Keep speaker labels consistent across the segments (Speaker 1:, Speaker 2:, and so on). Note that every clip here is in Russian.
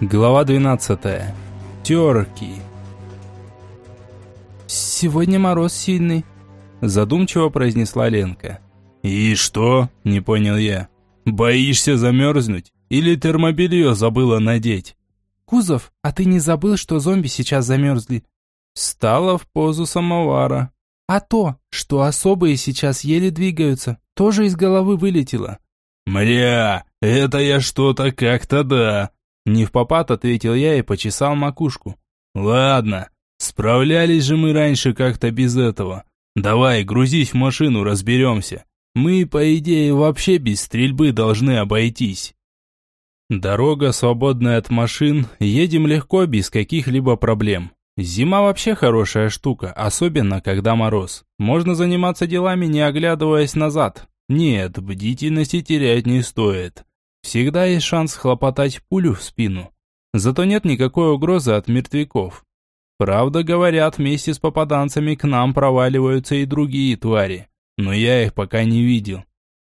Speaker 1: Глава 12. Терки.
Speaker 2: «Сегодня мороз сильный», – задумчиво произнесла Ленка.
Speaker 1: «И что?» – не понял я. «Боишься замерзнуть? Или термобелье забыла надеть?»
Speaker 2: «Кузов, а ты не забыл, что зомби сейчас замерзли?»
Speaker 1: Стала в позу самовара.
Speaker 2: «А то, что особые сейчас еле двигаются, тоже из головы вылетело».
Speaker 1: «Мря, это я что-то как-то да», не в попад ответил я и почесал макушку. Ладно, справлялись же мы раньше как-то без этого. Давай, грузись в машину, разберемся. Мы, по идее, вообще без стрельбы должны обойтись. Дорога свободная от машин, едем легко, без каких-либо проблем. Зима вообще хорошая штука, особенно когда мороз. Можно заниматься делами, не оглядываясь назад. Нет, бдительности терять не стоит. Всегда есть шанс хлопотать пулю в спину. Зато нет никакой угрозы от мертвяков. Правда, говорят, вместе с попаданцами к нам проваливаются и другие твари. Но я их пока не видел.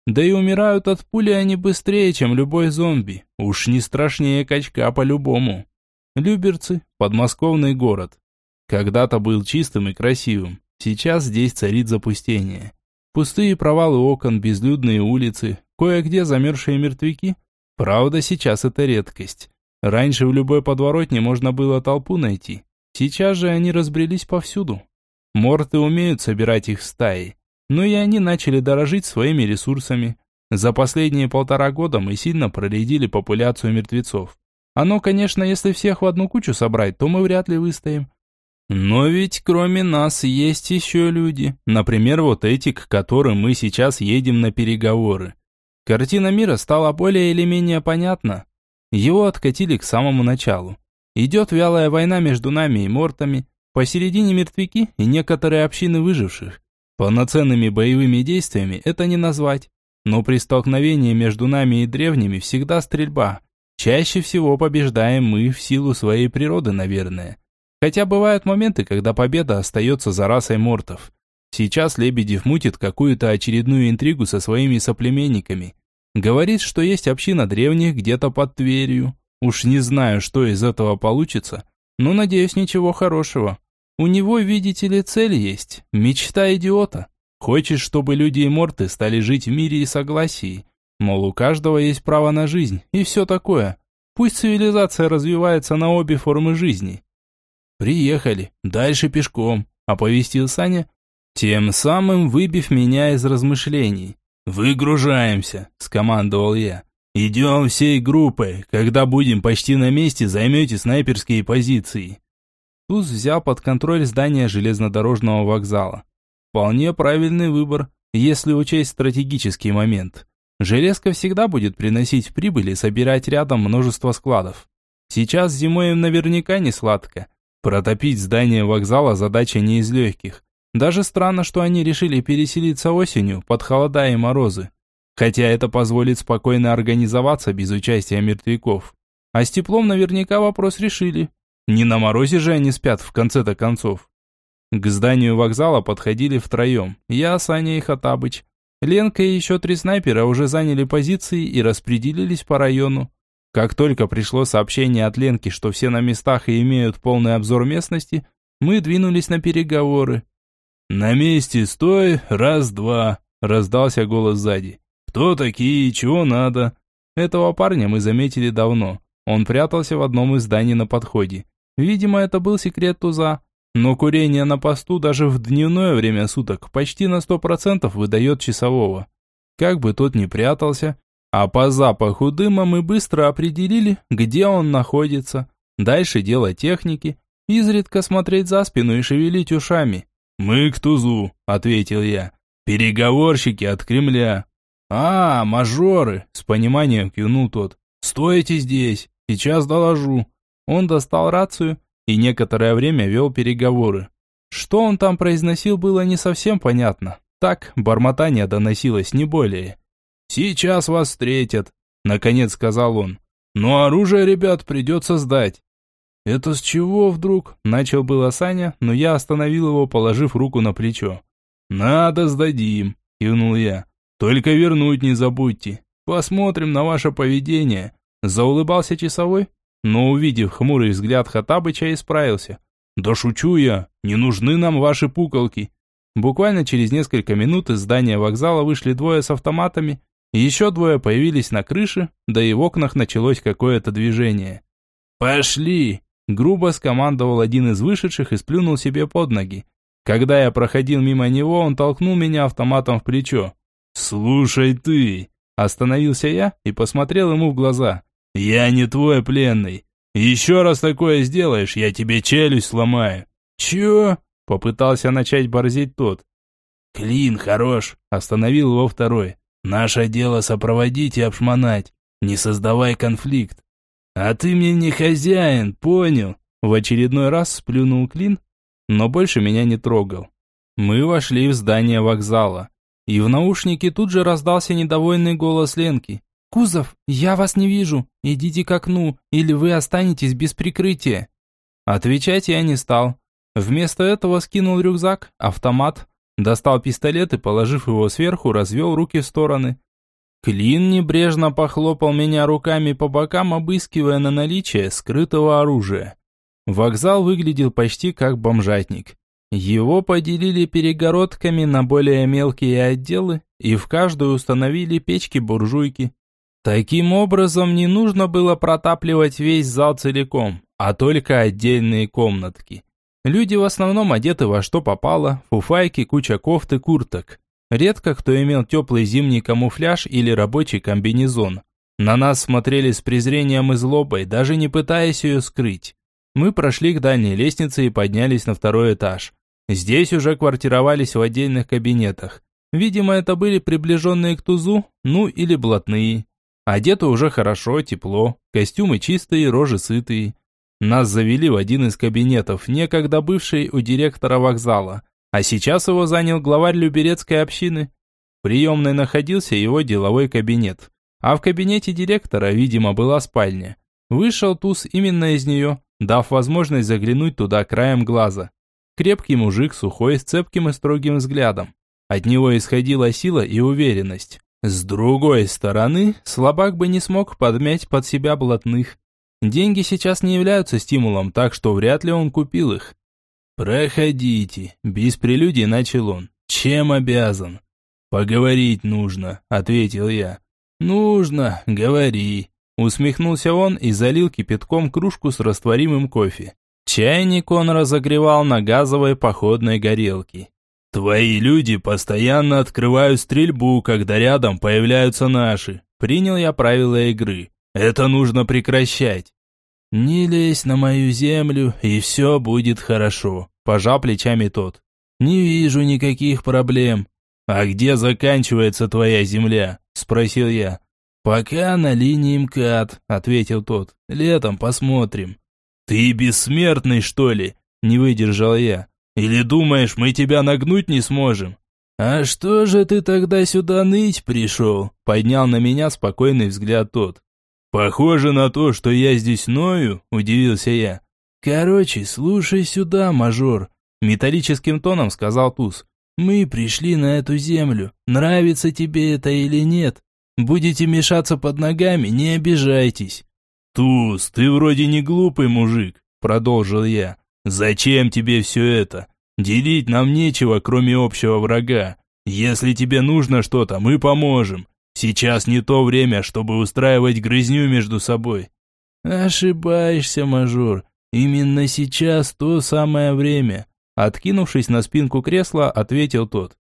Speaker 1: Да и умирают от пули они быстрее, чем любой зомби. Уж не страшнее качка по-любому. Люберцы – подмосковный город. Когда-то был чистым и красивым. Сейчас здесь царит запустение. Пустые провалы окон, безлюдные улицы, Кое-где замерзшие мертвяки. Правда, сейчас это редкость. Раньше в любой подворотне можно было толпу найти. Сейчас же они разбрелись повсюду. Морты умеют собирать их стаи. Но и они начали дорожить своими ресурсами. За последние полтора года мы сильно проредили популяцию мертвецов. Оно, конечно, если всех в одну кучу собрать, то мы вряд ли выстоим. Но ведь кроме нас есть еще люди. Например, вот эти, к которым мы сейчас едем на переговоры. Картина мира стала более или менее понятна. Его откатили к самому началу. Идет вялая война между нами и мортами, посередине мертвяки и некоторые общины выживших. Полноценными боевыми действиями это не назвать. Но при столкновении между нами и древними всегда стрельба. Чаще всего побеждаем мы в силу своей природы, наверное. Хотя бывают моменты, когда победа остается за расой мортов. Сейчас Лебедев мутит какую-то очередную интригу со своими соплеменниками. Говорит, что есть община древних где-то под Тверью. Уж не знаю, что из этого получится, но надеюсь, ничего хорошего. У него, видите ли, цель есть. Мечта идиота. Хочет, чтобы люди и морты стали жить в мире и согласии. Мол, у каждого есть право на жизнь и все такое. Пусть цивилизация развивается на обе формы жизни. «Приехали. Дальше пешком», – оповестил Саня, тем самым выбив меня из размышлений. «Выгружаемся», – скомандовал я. «Идем всей группой. Когда будем почти на месте, займете снайперские позиции». Туз взял под контроль здание железнодорожного вокзала. Вполне правильный выбор, если учесть стратегический момент. Железка всегда будет приносить прибыль и собирать рядом множество складов. Сейчас зимой им наверняка не сладко. Протопить здание вокзала задача не из легких. Даже странно, что они решили переселиться осенью, под холода и морозы. Хотя это позволит спокойно организоваться без участия мертвяков. А с теплом наверняка вопрос решили. Не на морозе же они спят в конце-то концов. К зданию вокзала подходили втроем. Я, Саня и Хатабыч. Ленка и еще три снайпера уже заняли позиции и распределились по району. Как только пришло сообщение от Ленки, что все на местах и имеют полный обзор местности, мы двинулись на переговоры. «На месте стой, раз-два!» – раздался голос сзади. «Кто такие, чего надо?» Этого парня мы заметили давно. Он прятался в одном из зданий на подходе. Видимо, это был секрет туза. Но курение на посту даже в дневное время суток почти на сто процентов выдает часового. Как бы тот ни прятался, а по запаху дыма мы быстро определили, где он находится. Дальше дело техники, изредка смотреть за спину и шевелить ушами. «Мы к Тузу», — ответил я. «Переговорщики от Кремля». «А, мажоры», — с пониманием кивнул тот. «Стойте здесь, сейчас доложу». Он достал рацию и некоторое время вел переговоры. Что он там произносил, было не совсем понятно. Так, бормотание доносилось, не более. «Сейчас вас встретят», — наконец сказал он. «Но оружие, ребят, придется сдать. «Это с чего вдруг?» – начал было Саня, но я остановил его, положив руку на плечо. «Надо сдадим», – кивнул я. «Только вернуть не забудьте. Посмотрим на ваше поведение». Заулыбался часовой, но увидев хмурый взгляд Хатабыча, исправился. «Да шучу я, не нужны нам ваши пуколки». Буквально через несколько минут из здания вокзала вышли двое с автоматами, еще двое появились на крыше, да и в окнах началось какое-то движение. «Пошли!» – грубо скомандовал один из вышедших и сплюнул себе под ноги. Когда я проходил мимо него, он толкнул меня автоматом в плечо. «Слушай ты!» Остановился я и посмотрел ему в глаза. «Я не твой пленный. Еще раз такое сделаешь, я тебе челюсть сломаю». «Чё?» Попытался начать борзеть тот. «Клин хорош», остановил его второй. «Наше дело сопроводить и обшмонать. Не создавай конфликт». «А ты мне не хозяин, понял?» В очередной раз сплюнул Клин, но больше меня не трогал. Мы вошли в здание вокзала. И в наушнике тут же раздался недовольный голос Ленки. «Кузов, я вас не вижу. Идите к окну, или вы останетесь без прикрытия». Отвечать я не стал. Вместо этого скинул рюкзак, автомат, достал пистолет и, положив его сверху, развел руки в стороны. Клин небрежно похлопал меня руками по бокам, обыскивая на наличие скрытого оружия. Вокзал выглядел почти как бомжатник. Его поделили перегородками на более мелкие отделы и в каждую установили печки-буржуйки. Таким образом, не нужно было протапливать весь зал целиком, а только отдельные комнатки. Люди в основном одеты во что попало, фуфайки, куча кофт и курток. Редко кто имел теплый зимний камуфляж или рабочий комбинезон. На нас смотрели с презрением и злобой, даже не пытаясь ее скрыть. Мы прошли к дальней лестнице и поднялись на второй этаж. Здесь уже квартировались в отдельных кабинетах. Видимо, это были приближенные к тузу, ну или блатные. Одеты уже хорошо, тепло, костюмы чистые, рожи сытые. Нас завели в один из кабинетов, некогда бывший у директора вокзала, а сейчас его занял главарь Люберецкой общины. В приемной находился его деловой кабинет, а в кабинете директора, видимо, была спальня. Вышел туз именно из нее, дав возможность заглянуть туда краем глаза. Крепкий мужик, сухой, с цепким и строгим взглядом. От него исходила сила и уверенность. С другой стороны, слабак бы не смог подмять под себя блатных. Деньги сейчас не являются стимулом, так что вряд ли он купил их. «Проходите», – без прелюдий начал он. «Чем обязан?» «Поговорить нужно», – ответил я. «Нужно, говори», – усмехнулся он и залил кипятком кружку с растворимым кофе. Чайник он разогревал на газовой походной горелке. «Твои люди постоянно открывают стрельбу, когда рядом появляются наши. Принял я правила игры. Это нужно прекращать». «Не лезь на мою землю, и все будет хорошо», – пожал плечами тот. «Не вижу никаких проблем». «А где заканчивается твоя земля?» – спросил я. «Пока на линии МКАД», – ответил тот. «Летом посмотрим». «Ты бессмертный, что ли?» – не выдержал я. «Или думаешь, мы тебя нагнуть не сможем?» «А что же ты тогда сюда ныть пришел?» – поднял на меня спокойный взгляд тот. «Похоже на то, что я здесь ною», – удивился я. «Короче, слушай сюда, мажор», – металлическим тоном сказал Туз. «Мы пришли на эту землю. Нравится тебе это или нет? Будете мешаться под ногами, не обижайтесь. «Туз, ты вроде не глупый мужик», – продолжил я. «Зачем тебе все это? Делить нам нечего, кроме общего врага. Если тебе нужно что-то, мы поможем. Сейчас не то время, чтобы устраивать грызню между собой». «Ошибаешься, мажор. Именно сейчас то самое время», – откинувшись на спинку кресла, ответил тот.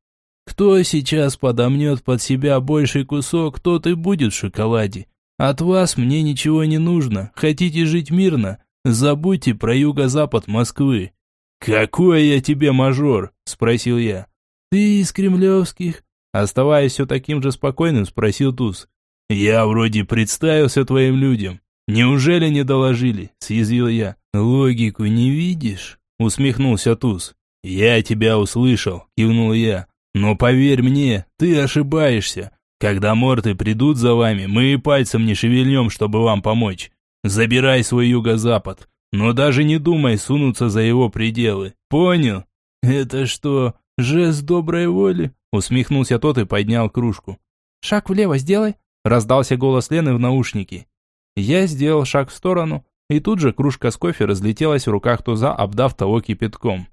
Speaker 1: «Кто сейчас подомнет под себя больший кусок, тот и будет в шоколаде. От вас мне ничего не нужно. Хотите жить мирно? Забудьте про юго-запад Москвы». «Какой я тебе мажор?» – спросил я. «Ты из кремлевских?» Оставаясь все таким же спокойным, спросил Туз. «Я вроде представился твоим людям. Неужели не доложили?» – съязвил я. «Логику не видишь?» – усмехнулся Туз. «Я тебя услышал», – кивнул я. «Но поверь мне, ты ошибаешься. Когда морты придут за вами, мы и пальцем не шевельнем, чтобы вам помочь. Забирай свой юго-запад, но даже не думай сунуться за его пределы. Понял? Это что, жест доброй воли? Усмехнулся тот и поднял кружку.
Speaker 2: Шаг влево сделай, раздался голос Лены в наушнике.
Speaker 1: Я сделал шаг в сторону, и тут же кружка с кофе разлетелась в руках Туза, обдав того кипятком.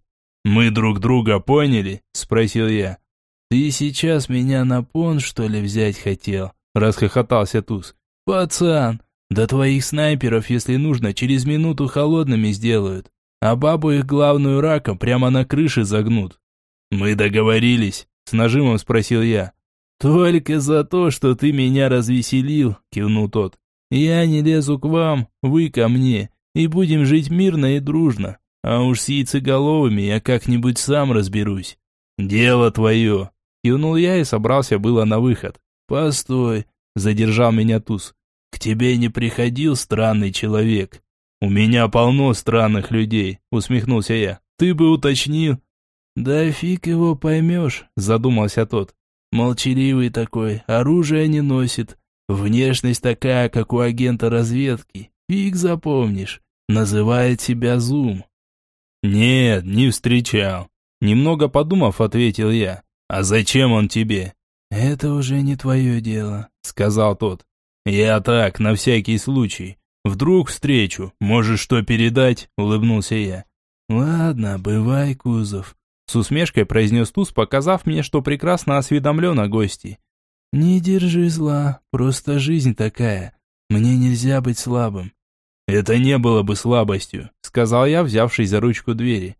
Speaker 1: «Мы друг друга поняли?» – спросил я. «Ты сейчас меня на пон, что ли, взять хотел?» – расхохотался Туз. «Пацан, да твоих снайперов, если нужно, через минуту холодными сделают, а бабу их главную раком прямо на крыше загнут». «Мы договорились?» – с нажимом спросил я. «Только за то, что ты меня развеселил», – кивнул тот. «Я не лезу к вам, вы ко мне, и будем жить мирно и дружно. А уж с яйцеголовыми я как-нибудь сам разберусь». «Дело твое», – кивнул я и собрался было на выход. «Постой», – задержал меня Туз. «К тебе не приходил странный человек?» «У меня полно странных людей», – усмехнулся я. «Ты бы уточнил». «Да фиг его поймешь», – задумался тот. Молчаливый такой, оружие не носит. Внешность такая, как у агента разведки. Фиг запомнишь. Называет себя Зум. Нет, не встречал. Немного подумав, ответил я. А зачем он тебе? Это уже не твое дело, сказал тот. Я так, на всякий случай. Вдруг встречу, можешь что передать? Улыбнулся я. Ладно, бывай, Кузов. С усмешкой произнес Туз, показав мне, что прекрасно осведомлен о гости. «Не держи зла, просто жизнь такая. Мне нельзя быть слабым». «Это не было бы слабостью», — сказал я, взявшись за ручку двери.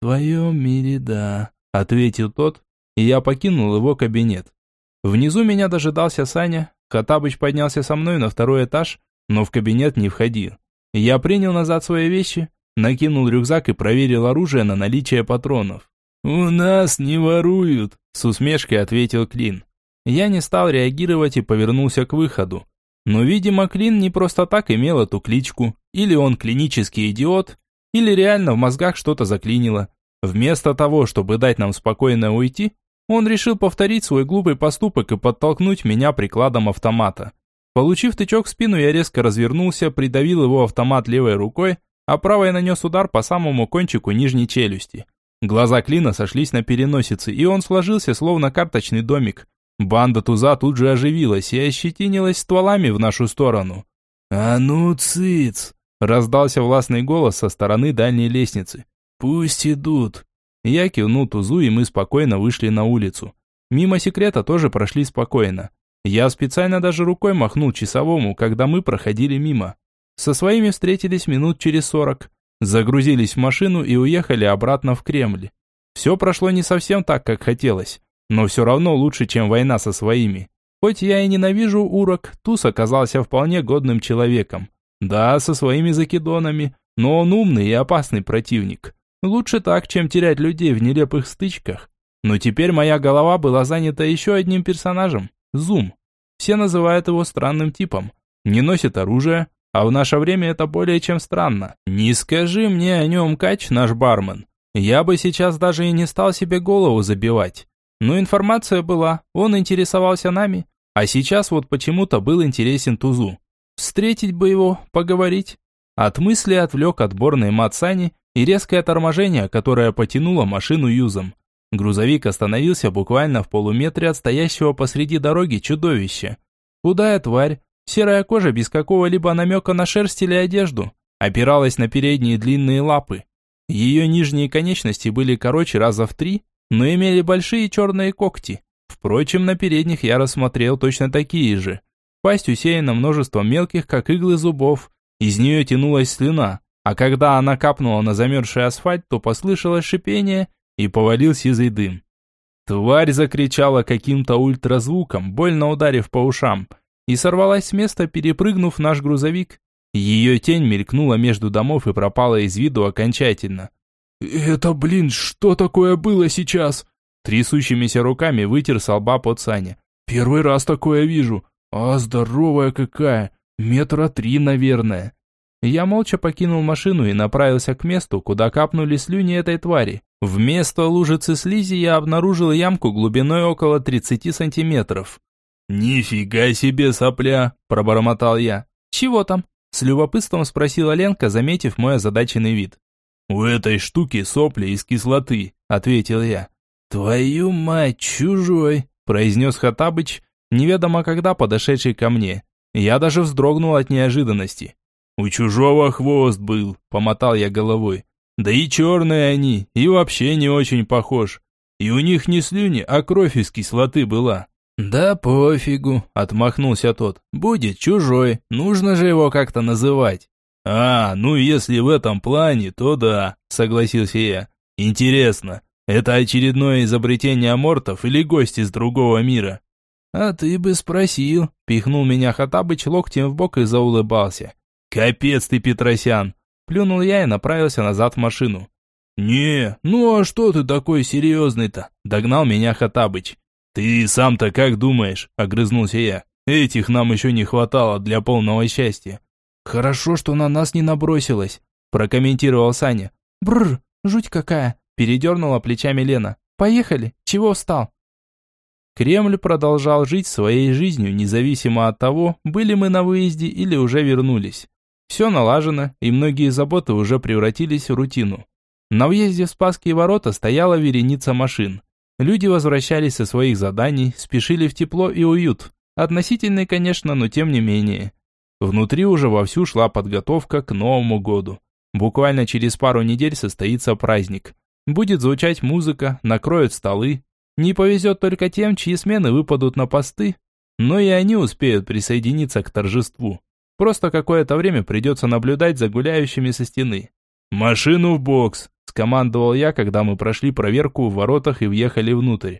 Speaker 1: «В твоем мире да», — ответил тот, и я покинул его кабинет. Внизу меня дожидался Саня, Хатабыч поднялся со мной на второй этаж, но в кабинет не входил. Я принял назад свои вещи, накинул рюкзак и проверил оружие на наличие патронов. «У нас не воруют», – с усмешкой ответил Клин. Я не стал реагировать и повернулся к выходу. Но, видимо, Клин не просто так имел эту кличку. Или он клинический идиот, или реально в мозгах что-то заклинило. Вместо того, чтобы дать нам спокойно уйти, он решил повторить свой глупый поступок и подтолкнуть меня прикладом автомата. Получив тычок в спину, я резко развернулся, придавил его автомат левой рукой, а правой нанес удар по самому кончику нижней челюсти. Глаза Клина сошлись на переносице, и он сложился, словно карточный домик. Банда Туза тут же оживилась и ощетинилась стволами в нашу сторону. «А ну, цыц!» – раздался властный голос со стороны дальней лестницы. «Пусть идут!» Я кивнул Тузу, и мы спокойно вышли на улицу. Мимо секрета тоже прошли спокойно. Я специально даже рукой махнул часовому, когда мы проходили мимо. Со своими встретились минут через сорок. Загрузились в машину и уехали обратно в Кремль. Все прошло не совсем так, как хотелось, но все равно лучше, чем война со своими. Хоть я и ненавижу урок, Туз оказался вполне годным человеком. Да, со своими закидонами, но он умный и опасный противник. Лучше так, чем терять людей в нелепых стычках. Но теперь моя голова была занята еще одним персонажем – Зум. Все называют его странным типом. Не носит оружие, а в наше время это более чем странно. Не скажи мне о нем, Кач, наш бармен. Я бы сейчас даже и не стал себе голову забивать. Но информация была, он интересовался нами. А сейчас вот почему-то был интересен Тузу. Встретить бы его, поговорить. От мысли отвлек отборный мат Сани и резкое торможение, которое потянуло машину юзом. Грузовик остановился буквально в полуметре от стоящего посреди дороги чудовища. Худая тварь, Серая кожа без какого-либо намека на шерсть или одежду опиралась на передние длинные лапы. Ее нижние конечности были короче раза в три, но имели большие черные когти. Впрочем, на передних я рассмотрел точно такие же. Пасть усеяна множеством мелких, как иглы зубов. Из нее тянулась слюна, а когда она капнула на замерзший асфальт, то послышалось шипение и повалил сизый дым. Тварь закричала каким-то ультразвуком, больно ударив по ушам – и сорвалась с места, перепрыгнув наш грузовик. Ее тень мелькнула между домов и пропала из виду окончательно. «Это, блин, что такое было сейчас?» Трясущимися руками вытер со лба под Саня. «Первый раз такое вижу. А здоровая какая! Метра три, наверное». Я молча покинул машину и направился к месту, куда капнули слюни этой твари. Вместо лужицы слизи я обнаружил ямку глубиной около 30 сантиметров. «Нифига себе сопля!» – пробормотал я. «Чего там?» – с любопытством спросила Ленка, заметив мой озадаченный вид. «У этой штуки сопли из кислоты», – ответил я. «Твою мать, чужой!» – произнес Хатабыч, неведомо когда подошедший ко мне. Я даже вздрогнул от неожиданности. У чужого хвост был, помотал я головой. Да и черные они, и вообще не очень похож. И у них не слюни, а кровь из кислоты была. «Да пофигу», — отмахнулся тот. «Будет чужой, нужно же его как-то называть». «А, ну если в этом плане, то да», — согласился я. «Интересно, это очередное изобретение амортов или гость из другого мира?» «А ты бы спросил», — пихнул меня Хатабыч локтем в бок и заулыбался. «Капец ты, Петросян!» Плюнул я и направился назад в машину. «Не, ну а что ты такой серьезный-то?» Догнал меня Хатабыч. «Ты сам-то как думаешь?» – огрызнулся я. «Этих нам еще не хватало для полного счастья». «Хорошо, что на нас не набросилась», – прокомментировал Саня. «Бррр, жуть какая!» – передернула плечами Лена. «Поехали, чего встал?» Кремль продолжал жить своей жизнью, независимо от того, были мы на выезде или уже вернулись. Все налажено, и многие заботы уже превратились в рутину. На въезде в Спасские ворота стояла вереница машин. Люди возвращались со своих заданий, спешили в тепло и уют. Относительный, конечно, но тем не менее. Внутри уже вовсю шла подготовка к Новому году. Буквально через пару недель состоится праздник. Будет звучать музыка, накроют столы. Не повезет только тем, чьи смены выпадут на посты, но и они успеют присоединиться к торжеству. Просто какое-то время придется наблюдать за гуляющими со стены. «Машину в бокс!» – скомандовал я, когда мы прошли проверку в воротах и въехали внутрь.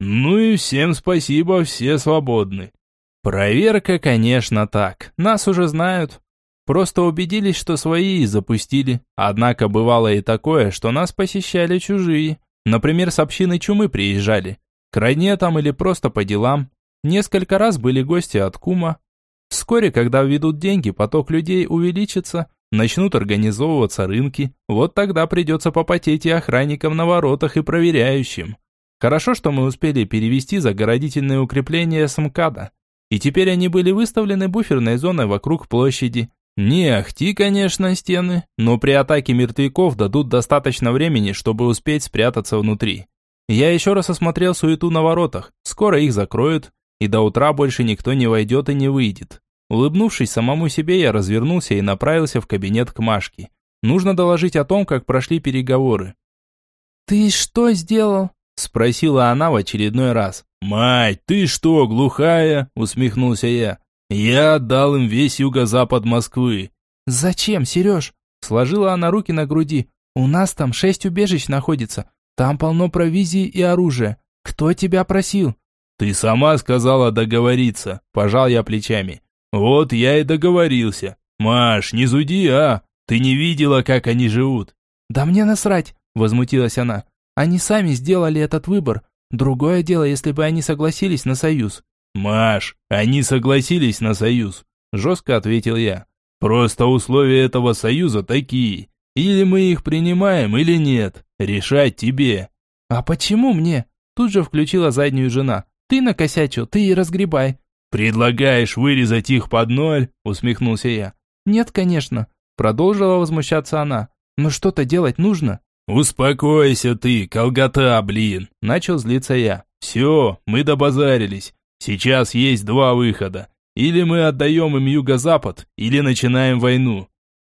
Speaker 1: «Ну и всем спасибо, все свободны». Проверка, конечно, так. Нас уже знают. Просто убедились, что свои и запустили. Однако бывало и такое, что нас посещали чужие. Например, с общины чумы приезжали. К родне там или просто по делам. Несколько раз были гости от кума. Вскоре, когда введут деньги, поток людей увеличится, Начнут организовываться рынки, вот тогда придется попотеть и охранникам на воротах и проверяющим. Хорошо, что мы успели перевести загородительные укрепления с МКАДа. И теперь они были выставлены буферной зоной вокруг площади. Не ахти, конечно, стены, но при атаке мертвяков дадут достаточно времени, чтобы успеть спрятаться внутри. Я еще раз осмотрел суету на воротах, скоро их закроют, и до утра больше никто не войдет и не выйдет. Улыбнувшись самому себе, я развернулся и направился в кабинет к Машке. Нужно доложить о том, как прошли переговоры.
Speaker 2: «Ты что сделал?» – спросила она в очередной раз.
Speaker 1: «Мать, ты что, глухая?» – усмехнулся я. «Я отдал им весь юго-запад Москвы».
Speaker 2: «Зачем, Сереж?» – сложила она руки на груди. «У нас там шесть убежищ находится. Там полно провизии и оружия. Кто тебя просил?»
Speaker 1: «Ты сама сказала договориться», – пожал я плечами. Вот я и договорился. Маш, не зуди, а? Ты не видела, как они живут?
Speaker 2: Да мне насрать, возмутилась она. Они сами сделали этот выбор. Другое дело, если бы они согласились на союз.
Speaker 1: Маш, они согласились на союз, жестко ответил я. Просто условия этого союза такие. Или мы их принимаем, или нет. Решать тебе.
Speaker 2: А почему мне? Тут же включила заднюю жена. Ты накосячил, ты и разгребай.
Speaker 1: «Предлагаешь вырезать их под ноль?» – усмехнулся я.
Speaker 2: «Нет, конечно», – продолжила возмущаться она. «Но что-то делать нужно».
Speaker 1: «Успокойся ты, колгота, блин!» – начал злиться я. «Все, мы добазарились. Сейчас есть два выхода. Или мы отдаем им юго-запад, или начинаем войну.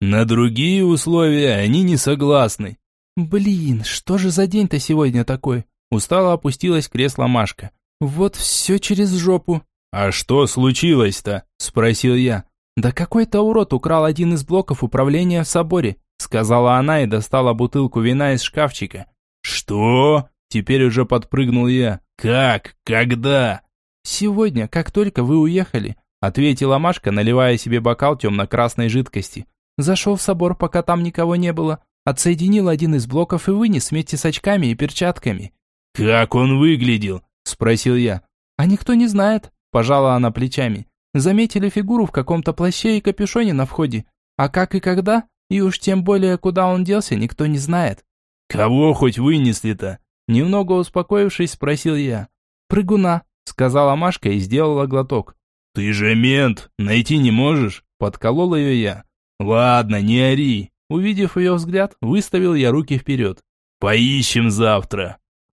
Speaker 1: На другие условия они не согласны».
Speaker 2: «Блин, что же за день-то сегодня такой?» Устало опустилась кресло Машка. «Вот все через жопу».
Speaker 1: «А что случилось-то?» – спросил я.
Speaker 2: «Да какой-то урод украл один из блоков управления в соборе», – сказала она и достала бутылку вина из шкафчика.
Speaker 1: «Что?» – теперь уже подпрыгнул я. «Как? Когда?»
Speaker 2: «Сегодня, как только вы уехали», – ответила Машка, наливая себе бокал темно-красной жидкости. «Зашел в собор, пока там никого не было, отсоединил один из блоков и вынес вместе с очками и перчатками».
Speaker 1: «Как он выглядел?» – спросил я.
Speaker 2: «А никто не знает», Пожала она плечами. Заметили фигуру в каком-то плаще и капюшоне на входе. А как и когда, и уж тем более куда он делся, никто не знает.
Speaker 1: «Кого хоть вынесли-то?»
Speaker 2: Немного успокоившись, спросил я. «Прыгуна», сказала Машка и сделала глоток.
Speaker 1: «Ты же мент, найти не можешь?» Подколол ее я. «Ладно, не ори». Увидев ее взгляд, выставил я руки вперед. «Поищем завтра».